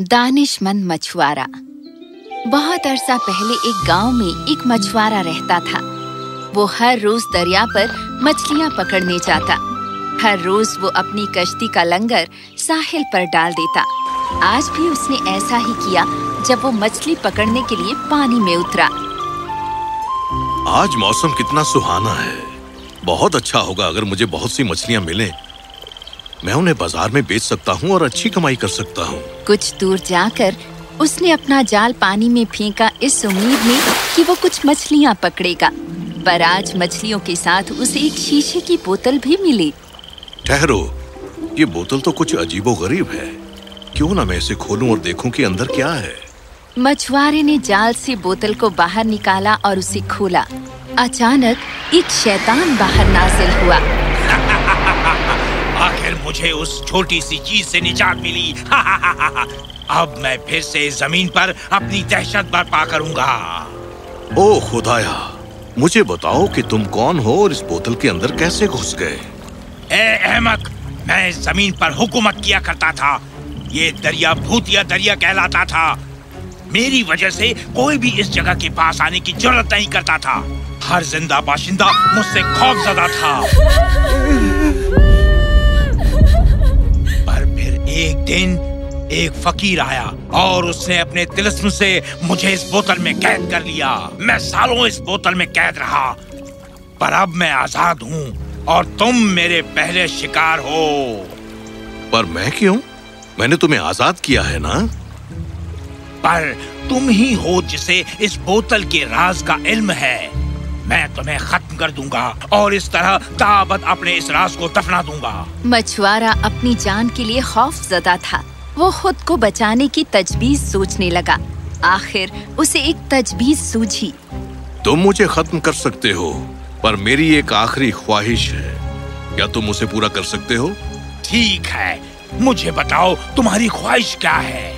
दानिशमंद मछुआरा। बहुत अरसा पहले एक गाँव में एक मछुआरा रहता था। वो हर रोज दरिया पर मछलियाँ पकड़ने जाता। हर रोज वो अपनी कश्ती का लंगर साहिल पर डाल देता। आज भी उसने ऐसा ही किया जब वो मछली पकड़ने के लिए पानी में उतरा। आज मौसम कितना सुहाना है। बहुत अच्छा होगा अगर मुझे बहुत सी मछलियाँ मिलें। मैं उन्हें बाज़ार में बेच सकता हूँ और अच्छी कमाई कर सकता हूँ। कुछ दूर जाकर उसने अपना जाल पानी में फेंका इस उम्मीद में कि वो कुछ मछलियाँ पकड़ेगा। पर आज मछलियों के साथ उसे एक शीशे की बोतल भी मिली। ठहरो ये बोतल तो कुछ अजीबो गरीब है। क्यों ना मैं इसे खोलूं और देखूँ कि अंदर क्या है? मछुआरे ने जाल से बोतल को बाहर निकाला और उसे खोला। अचानक एक शैतान बाहर नाजिल हुआ। आखिर मुझे उस छोटी सी चीज़ से निजात मिली। अब मैं फिर से ज़मीन पर अपनी दहशत बर्पा करूँगा। ओ खुदाया मुझे बताओ कि तुम कौन हो और इस बोतल के अंदर कैसे घुस गए? ए अहमक मैं ज़मीन पर हुकूमत किया करता था। ये दरिया भूतिया दरिया कहलाता था। मेरी वजह से कोई भी इस जगह के पास आने की ज़रूरत नहीं करता था। हर ज़िंदा बाशिंदा मुझसे खौफजदा था। पर फिर एक दिन एक फकीर आया और उसने अपने तिलस्म से मुझे इस बोतल में कैद कर लिया। मैं सालों इस बोतल में कैद रहा पर अब मैं आज़ाद हूँ और तुम मेरे पहले शिकार हो। पर मैं क्यों? मैंने तुम्हें आज़ाद किया है ना? पर तुम ही हो जिसे इस बोतल के राज का इल्म है। मैं तुम्हें खत्म कर दूँगा और इस तरह ताबत अपने इस राज को दफना दूँगा। मछुआरा अपनी जान के लिए खौफ जदा था। वो खुद को बचाने की तजवीज सोचने लगा। आखिर उसे एक तजवीज सूझी। तुम मुझे खत्म कर सकते हो पर मेरी एक आखिरी ख्वाहिश है। क्या तुम उसे पूरा कर सकते हो? ठीक है मुझे बताओ तुम्हारी ख्वाहिश क्या है?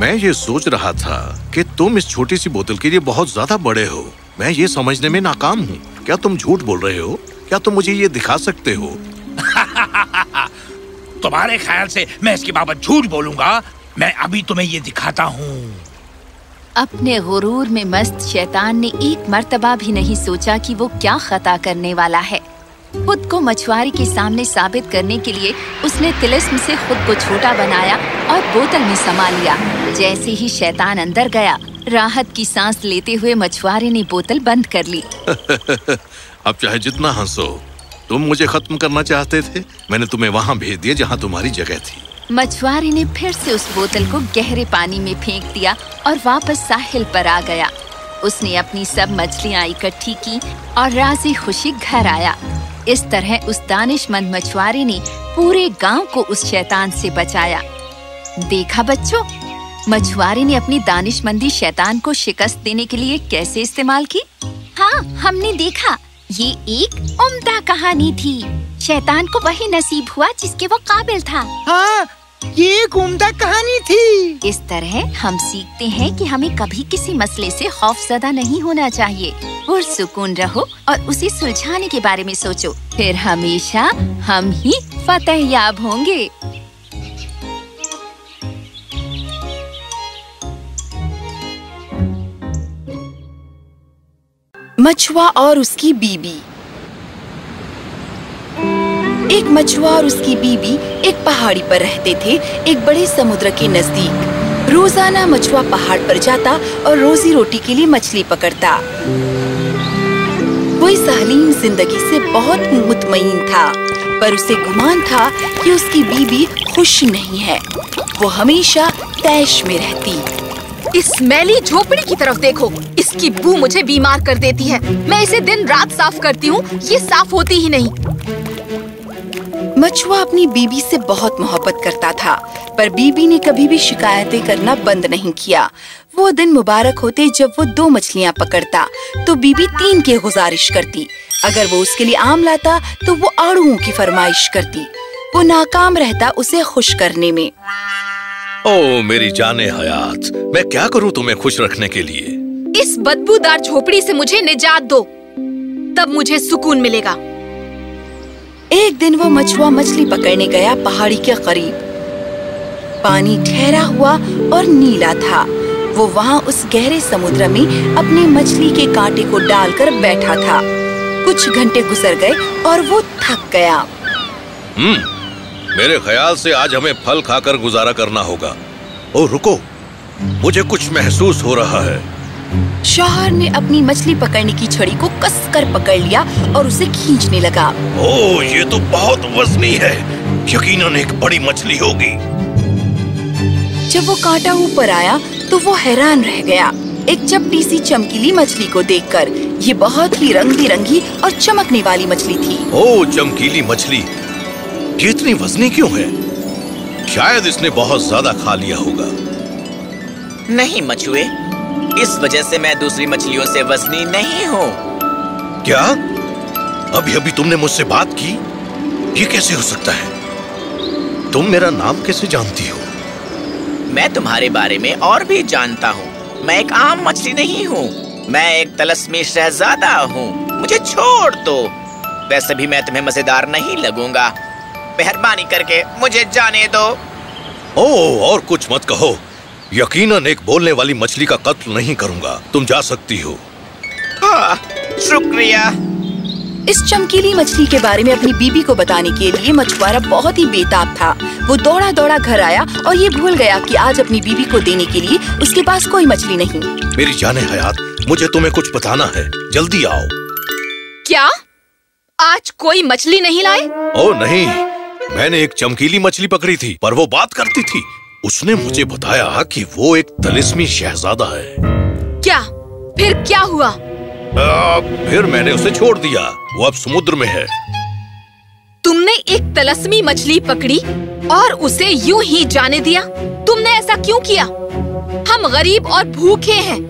मैं ये सोच रहा था कि तुम इस छोटी सी बोतल के लिए बहुत ज़्यादा बड़े हो। मैं ये समझने में नाकाम हूँ। क्या तुम झूठ बोल रहे हो? क्या तुम मुझे ये दिखा सकते हो? तुम्हारे ख्याल से मैं इसके बाबत झूठ बोलूँगा? मैं अभी तुम्हें ये दिखाता हूँ। अपने गुरूर में मस्त शैतान ने एक मर्तबा भी नहीं सोचा कि वो क्या खता करने वाला है। खुद को मछुआरे के सामने साबित करने के लिए उसने तिलिस्म से खुद को छोटा बनाया और बोतल में समा लिया। जैसे ही शैतान अंदर गया राहत की सांस लेते हुए मछुआरे ने बोतल बंद कर ली। अब चाहे जितना हंसो तुम मुझे खत्म करना चाहते थे? मैंने तुम्हें वहाँ भेज दिया जहाँ तुम्हारी जगह थी। मछुआरे ने फिर से उस बोतल को गहरे पानी में फेंक दिया और वापस साहिल पर आ गया। उसने अपनी सब मछलियाँ इकट्ठी की और राज़ी खुशी घर आया। इस तरह उस दानिशमंद मछुआरे ने पूरे गाँव को उस शैतान से बचाया। देखा बच्चों मछुआरे ने अपनी दानिशमंदी शैतान को शिकस्त देने के लिए कैसे इस्तेमाल की? हाँ हमने देखा। ये एक उम्दा कहानी थी। शैतान को वही नसीब हुआ जिसके वो काबिल था। हाँ ये एक उम्दा कहानी थी। इस तरह हम सीखते हैं कि हमें कभी किसी मसले से खौफजदा नहीं होना चाहिए। पुरसुकून रहो और उसे सुलझाने के बारे में सोचो। फिर हमेशा हम ही फतेह याब होंगे। मछुआ और उसकी बीबी। एक मछुआ और उसकी बीबी एक पहाड़ी पर रहते थे, एक बड़े समुद्र के नज़दीक। रोज़ाना मछुआ पहाड़ पर जाता और रोजी रोटी के लिए मछली पकड़ता। वो इस हलीम ज़िंदगी से बहुत मुतमईन था, पर उसे गुमान था कि उसकी बीबी खुश नहीं है। वो हमेशा तैश में रहती। इस मैली झोपड़ी की तरफ़ देखो। इसकी बू मुझे बीमार कर देती है। मैं इसे दिन रात साफ़ करती हूँ। ये साफ़ होती ही नहीं। मछुआ अपनी बीबी से बहुत मोहब्बत करता था, पर बीबी ने कभी भी शिकायतें करना बंद नहीं किया। वो दिन मुबारक होते जब वो दो मछलियाँ पकड़ता तो बीबी तीन की गुजारिश करती। अगर वो उसके लिए आम लाता तो वो आड़ुओं की फरमाइश करती। वो नाकाम रहता उसे खुश करने में। ओ मेरी जाने हयात। मैं क्या करूँ तुम्हें खुश रखने के लिए? इस बदबूदार झोपड़ी से मुझे निजात दो। तब मुझे सुकून मिलेगा। एक दिन वो मछुआ मछली पकड़ने गया पहाड़ी के करीब। पानी ठहरा हुआ और नीला था। वो वहाँ उस गहरे समुद्र में अपनी मछली के कांटे को डालकर बैठा था। कुछ घंटे गुजर गए और वो थक गया। हम्म। मेरे ख्याल से आज हमें फल खाकर गुजारा करना होगा। ओ रुको। मुझे कुछ महसूस हो रहा है। शौहर ने अपनी मछली पकड़ने की छड़ी को कसकर पकड़ लिया और उसे खींचने लगा। ओ ये तो बहुत वजनी है। यकीनन एक बड़ी मछली होगी। जब वो कांटा ऊपर आया तो वो हैरान रह गया। एक चपटी सी चमकीली मछली को देखकर ये बहुत ही रंग बिरंगी और चमकने वाली मछली थी। ओ चमकीली मछली। ये इतनी वजनी क्यों है? शायद इसने बहुत ज़्यादा खा लिया होगा। नहीं मछुए। इस वजह से मैं दूसरी मछलियों से वजनी नहीं हूँ। क्या? अभी अभी तुमने मुझसे बात की? ये कैसे हो सकता है? तुम मेरा नाम कैसे जानती हो? मैं तुम्हारे बारे में और भी जानता हूँ। मैं एक आम मछली नहीं हूँ। मैं एक तलस्मी शहजादा हूँ। मुझे छोड़ दो। वैसे भी मैं तुम्हें मज़ेदार नहीं लगूँगा। मेहरबानी करके मुझे जाने दो। ओ और कुछ मत कहो। यकीनन एक बोलने वाली मछली का कत्ल नहीं करूँगा। तुम जा सकती हो। हाँ, शुक्रिया। इस चमकीली मछली के बारे में अपनी बीबी को बताने के लिए मछुआरा बहुत ही बेताब था। वो दौड़ा दौड़ा घर आया और ये भूल गया कि आज अपनी बीबी को देने के लिए उसके पास कोई मछली नहीं। मेरी जाने हयात मुझे तुम्हें कुछ बताना है। जल्दी आओ। क्या? आज कोई मछली नहीं लाए ओ नहीं। मैंने एक चमकीली मछली पकड़ी थी पर वो बात करती थी। उसने मुझे बताया कि वो एक तलिस्मी शहजादा है। क्या? फिर क्या हुआ? आ, फिर मैंने उसे छोड़ दिया। वो अब समुद्र में है। तुमने एक तलस्मी मछली पकड़ी और उसे यूँ ही जाने दिया? तुमने ऐसा क्यों किया? हम गरीब और भूखे हैं।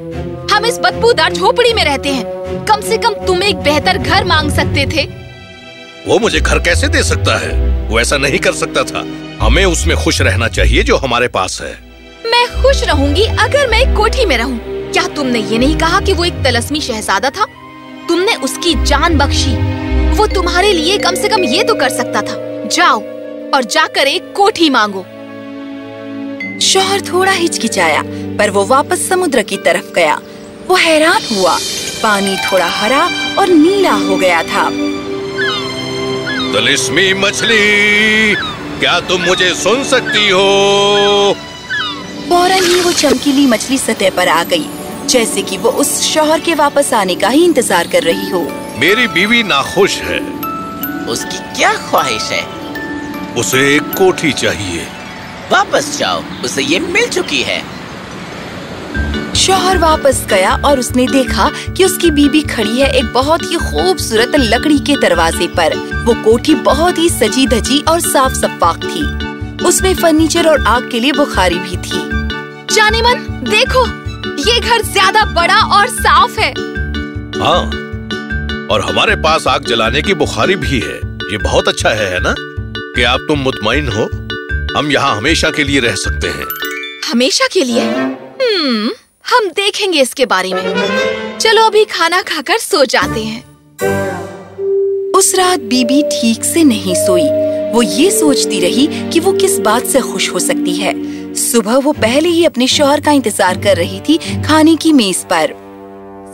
हम इस बदबूदार झोपड़ी में रहते हैं। कम से कम तुम एक बेहतर घर मांग सकते थे। वो मुझे घर कैसे दे सकता है? वो ऐसा नहीं कर सकता था। हमें उसमें खुश रहना चाहिए जो हमारे पास है। मैं खुश रहूँगी अगर मैं एक कोठी में रहूँ। क्या तुमने ये नहीं कहा कि वो एक तलस्मी शहजादा था? तुमने उसकी जान बख्शी। वो तुम्हारे लिए कम से कम ये तो कर सकता था। जाओ और जाकर एक कोठी मांगो। शोहर थोड़ा हिचकिचाया पर वो वापस समुद्र की तरफ़ गया। वो हैरान हुआ। पानी थोड़ा हरा और नीला हो गया था। तलिस्मी मछली। क्या तुम मुझे सुन सकती हो? फ़ौरन ही वो चमकीली मछली सतह पर आ गई जैसे कि वो उस शौहर के वापस आने का ही इंतज़ार कर रही हो। मेरी बीवी नाखुश है। उसकी क्या ख्वाहिश है? उसे एक कोठी चाहिए। वापस जाओ उसे ये मिल चुकी है। शौहर वापस गया और उसने देखा कि उसकी बीबी खड़ी है एक बहुत ही खूबसूरत लकड़ी के दरवाजे पर। वो कोठी बहुत ही सजी धजी और साफ़ सफाक थी। उसमें फर्नीचर और आग के लिए बुखारी भी थी। जाने मन देखो ये घर ज़्यादा बड़ा और साफ़ है। हाँ और हमारे पास आग जलाने की बुखारी भी है। ये बहुत अच्छा है, है ना? कि आप तुम मुतमईन हो। हम यहाँ हमेशा के लिए रह सकते हैं। हमेशा के लिए? हम्म हम देखेंगे इसके बारे में। चलो अभी खाना खाकर सो जाते हैं। उस रात बीबी ठीक से नहीं सोई। वो ये सोचती रही कि वो किस बात से खुश हो सकती है। सुबह वो पहले ही अपने शोहर का इंतज़ार कर रही थी खाने की मेज पर।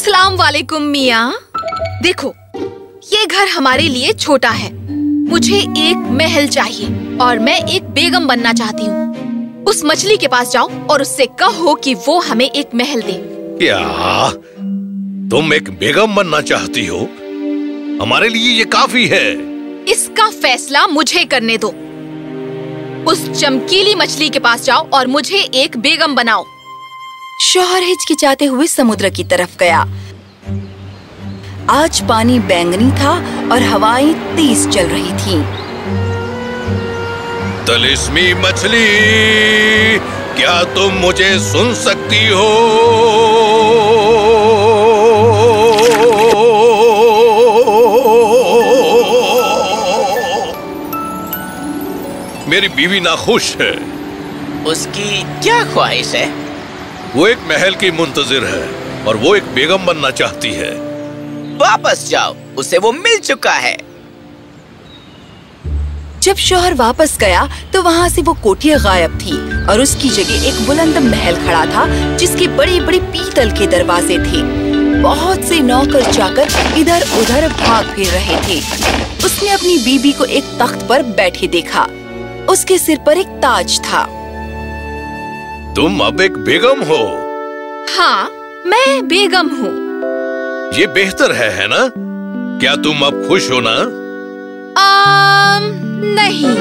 सलाम वालेकुम, मिया। देखो, ये घर हमारे लिए छोटा है। मुझे एक महल चाहिए और मैं एक बेगम बनना चाहती हूँ। उस मछली के पास जाओ और उससे कहो कि वो हमें एक महल दे। क्या? तुम एक बेगम बनना चाहती हो? हमारे लिए ये काफ़ी है। इसका फैसला मुझे करने दो। उस चमकीली मछली के पास जाओ और मुझे एक बेगम बनाओ। शौहर हिचकिचाते हुए समुद्र की तरफ़ गया। आज पानी बैंगनी था और हवाएँ तेज चल रही थीं। तलिस्मी मछली क्या तुम मुझे सुन सकती हो? मेरी बीवी नाखुश है। उसकी क्या ख्वाहिश है? वो एक महल की मुंतजिर है और वो एक बेगम बनना चाहती है। वापस जाओ उसे वो मिल चुका है। जब शोहर वापस गया तो वहाँ से वो कोठिया गायब थी और उसकी जगह एक बुलंद महल खड़ा था जिसके बड़े बड़े पीतल के दरवाजे थे। बहुत से नौकर जाकर इधर उधर भाग फिर रहे थे। उसने अपनी बीबी को एक तख्त पर बैठे देखा। उसके सिर पर एक ताज था। तुम अब एक बेगम हो। हाँ मैं बेगम हूँ। ये बेहतर है है ना? क्या तुम अब खुश हो ना? आम, नहीं।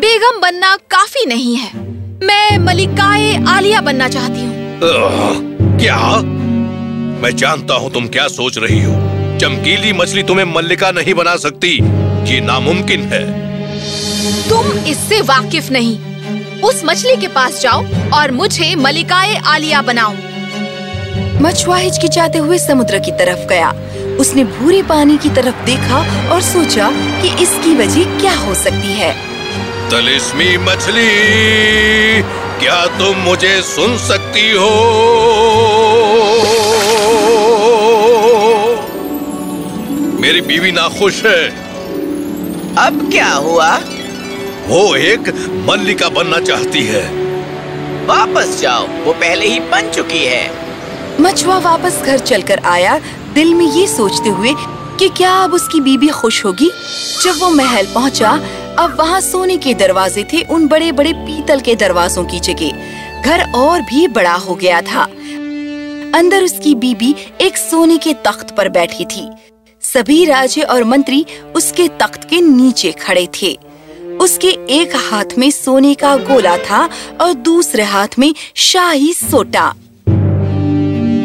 बेगम बनना काफ़ी नहीं है। मैं मलिकाए आलिया बनना चाहती हूँ। क्या? मैं जानता हूँ तुम क्या सोच रही हो। चमकीली मछली तुम्हें मल्लिका नहीं बना सकती। ये नामुमकिन है। तुम इससे वाकिफ नहीं। उस मछली के पास जाओ और मुझे मलिकाए आलिया बनाओ। मछुआ हिचकिचाते हुए समुद्र की तरफ़ गया। उसने भूरे पानी की तरफ़ देखा और सोचा कि इसकी वजह क्या हो सकती है। तलिस्मी मछली क्या तुम मुझे सुन सकती हो? मेरी बीवी नाखुश है। अब क्या हुआ? वो एक मल्लिका बनना चाहती है। वापस जाओ वो पहले ही बन चुकी है। मछुआ वापस घर चलकर आया दिल में ये सोचते हुए कि क्या अब उसकी बीबी खुश होगी? जब वो महल पहुँचा, अब वहाँ सोने के दरवाजे थे उन बड़े बड़े पीतल के दरवाजों की जगह। घर और भी बड़ा हो गया था। अंदर उसकी बीबी एक सोने के तख्त पर बैठी थी। सभी राजे और मंत्री उसके तख्त के नीचे खड़े थे। उसके एक हाथ में सोने का गोला था और दूसरे हाथ में शाही सोटा।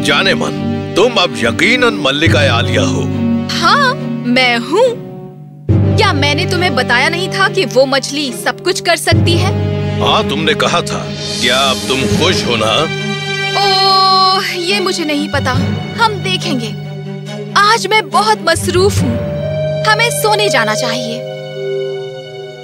जाने मन तुम अब यकीनन मल्लिका आलिया हो। हाँ मैं हूँ। क्या मैंने तुम्हें बताया नहीं था कि वो मछली सब कुछ कर सकती है? हाँ तुमने कहा था। क्या अब तुम खुश हो ना? ओह ये मुझे नहीं पता। हम देखेंगे। आज मैं बहुत मसरूफ हूँ। हमें सोने जाना चाहिए।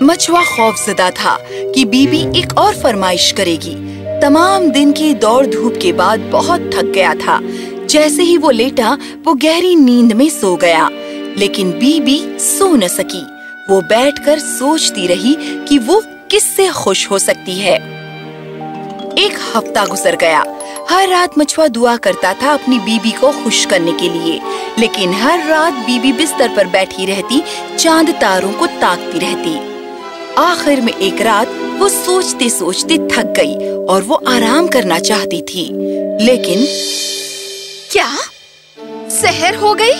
मछुआ खौफजदा था कि बीबी एक और फरमाइश करेगी। तमाम दिन की दौड़ धूप के बाद बहुत थक गया था। जैसे ही वो लेटा, वो गहरी नींद में सो गया। लेकिन बीबी सो न सकी। वो बैठकर सोचती रही कि वो किससे खुश हो सकती है। एक हफ़्ता गुजर गया। हर रात मछुआ दुआ करता था अपनी बीबी को खुश करने के लिए। लेकिन हर रात बीबी बिस्तर पर बैठी रहती, चाँद तारों को ताकती रहती। आखिर में एक रात वो सोचते सोचते थक गई और वो आराम करना चाहती थी। लेकिन क्या? सहर हो गई?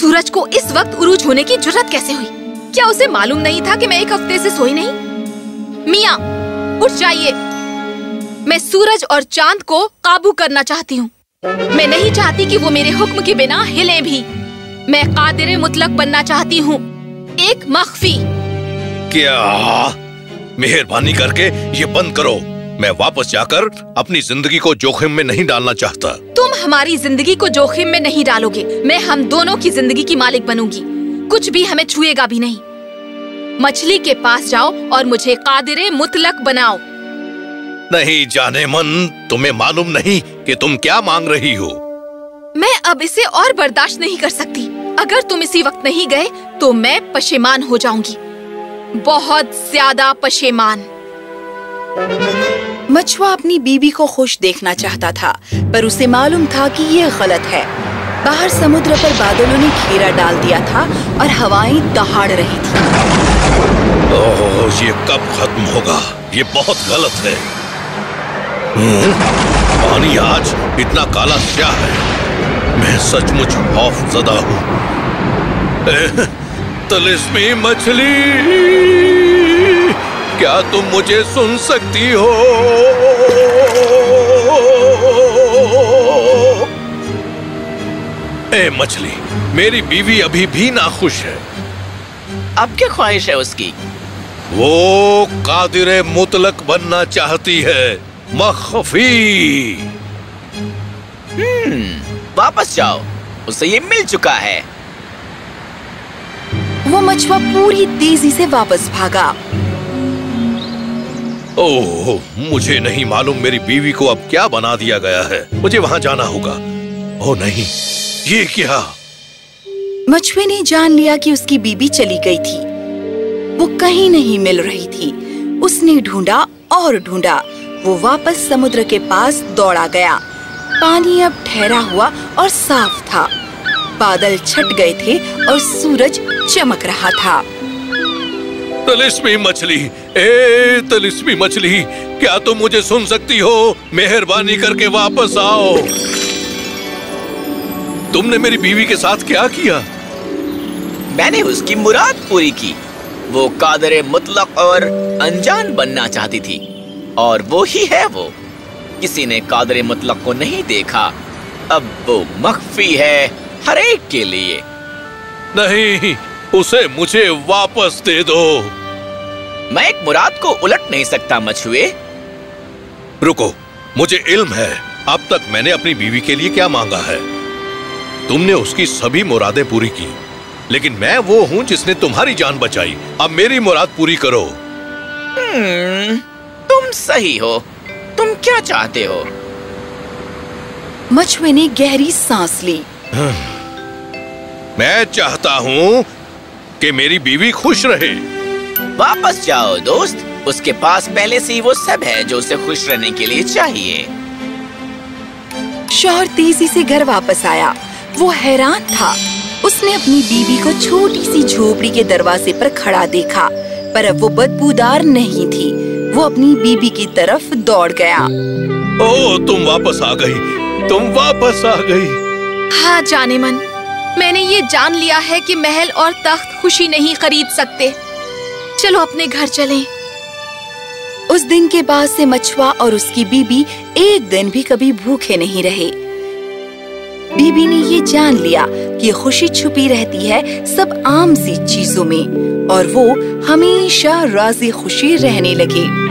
सूरज को इस वक्त उरूज होने की ज़रूरत कैसे हुई? क्या उसे मालूम नहीं था कि मैं एक हफ़्ते से सोई नहीं? मिया, उठ जाइए। मैं सूरज और चाँद को काबू करना चाहती हूँ। मैं नहीं चाहती कि वो मेरे हुक्म के बिना हिले भी। मैं कादिर मुतलक बनना चाहती हूँ। एक मख्फी। क्या? मेहरबानी करके ये बंद करो। मैं वापस जाकर अपनी ज़िंदगी को जोखिम में नहीं डालना चाहता। तुम हमारी ज़िंदगी को जोखिम में नहीं डालोगे। मैं हम दोनों की ज़िंदगी की मालिक बनूँगी। कुछ भी हमें छुएगा भी नहीं। मछली के पास जाओ और मुझे कादिरे मुतलक बनाओ। नहीं जाने मन तुम्हें मालूम नहीं कि तुम क्या मांग रही हो। मैं अब इसे और बर्दाश्त नहीं कर सकती। अगर तुम इसी वक्त नहीं गए तो मैं पशेमान हो जाऊँगी। बहुत ज़्यादा पशेमान। मछुआ अपनी बीबी को खुश देखना चाहता था पर उसे मालूम था कि ये गलत है। बाहर समुद्र पर बादलों ने घेरा डाल दिया था और हवाएँ दहाड़ रही थी। ओह ये कब खत्म होगा? ये बहुत गलत है। हम्म, पानी आज इतना काला क्या है? मैं सचमुच खौफजदा हूँ। एह, तिलिस्मी मछली! क्या तुम मुझे सुन सकती हो? ए मछली मेरी बीवी अभी भी नाखुश है। अब क्या ख्वाहिश है उसकी? वो कादिर मुतलक बनना चाहती है मखफी। वापस जाओ उसे ये मिल चुका है। वो मछुआ पूरी तेज़ी से वापस भागा। ओह, मुझे नहीं मालूम मेरी बीवी को अब क्या बना दिया गया है। मुझे वहाँ जाना होगा। ओ नहीं। ये क्या? मछुए ने जान लिया कि उसकी बीबी चली गई थी। वो कहीं नहीं मिल रही थी। उसने ढूंढा और ढूंढा। वो वापस समुद्र के पास दौड़ा गया। पानी अब ठहरा हुआ और साफ़ था। बादल छट गए थे और सूरज चमक रहा था। तलिस्मी मछली। ए तलिस्मी मछली। क्या तुम मुझे सुन सकती हो? मेहरबानी करके वापस आओ। तुमने मेरी बीवी के साथ क्या किया? मैंने उसकी मुराद पूरी की। वो कादर मुतलक और अनजान बनना चाहती थी और वो ही है वो। किसी ने कादर मुतलक को नहीं देखा। अब वो मख्फी है हर एक के लिए। नहीं उसे मुझे वापस दे दो। मैं एक मुराद को उलट नहीं सकता मछुए। रुको मुझे इल्म है। अब तक मैंने अपनी बीवी के लिए क्या मांगा है? तुमने उसकी सभी मुरादें पूरी की लेकिन मैं वो हूँ जिसने तुम्हारी जान बचाई। अब मेरी मुराद पूरी करो। हम्म, तुम सही हो। तुम क्या चाहते हो? मछुए ने गहरी सांस ली। मैं चाहता हूँ कि मेरी बीवी खुश रहे। वापस जाओ दोस्त। उसके पास पहले से ही वो सब है जो उसे खुश रहने के लिए चाहिए। शोहर तेज़ी से घर वापस आया। वो हैरान था। उसने अपनी बीवी को छोटी सी झोपड़ी के दरवाजे पर खड़ा देखा पर अब वो बदबूदार नहीं थी। वो अपनी बीबी की तरफ़ दौड़ गया। ओ तुम वापस आ गई। तुम वापस आ गई। हाँ जाने मन। मैंने ये जान लिया है कि महल और तख्त खुशी नहीं खरीद सकते। चलो अपने घर चलें। उस दिन के बाद से मछुआ और उसकी बीबी एक दिन भी कभी भूखे नहीं रहे। बीबी ने ये जान लिया कि खुशी छुपी रहती है सब आम सी चीज़ों में और वो हमेशा राज़ी खुशी रहने लगे।